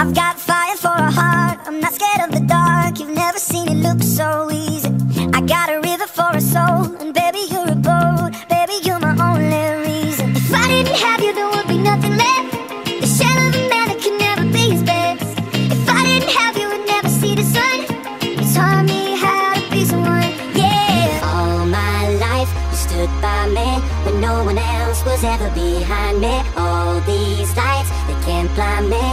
I've got fire for a heart. I'm not scared of the dark. You've never seen it look so easy. I got a river for a soul, and baby, you're a boat. Baby, you're my only reason. If I didn't have you, there would be nothing left. The shell of a man that could never be his best. If I didn't have you, I'd never see the sun. You taught me how to be someone, yeah. All my life, you stood by me when no one else was ever behind me. All these lights, they can't blind me.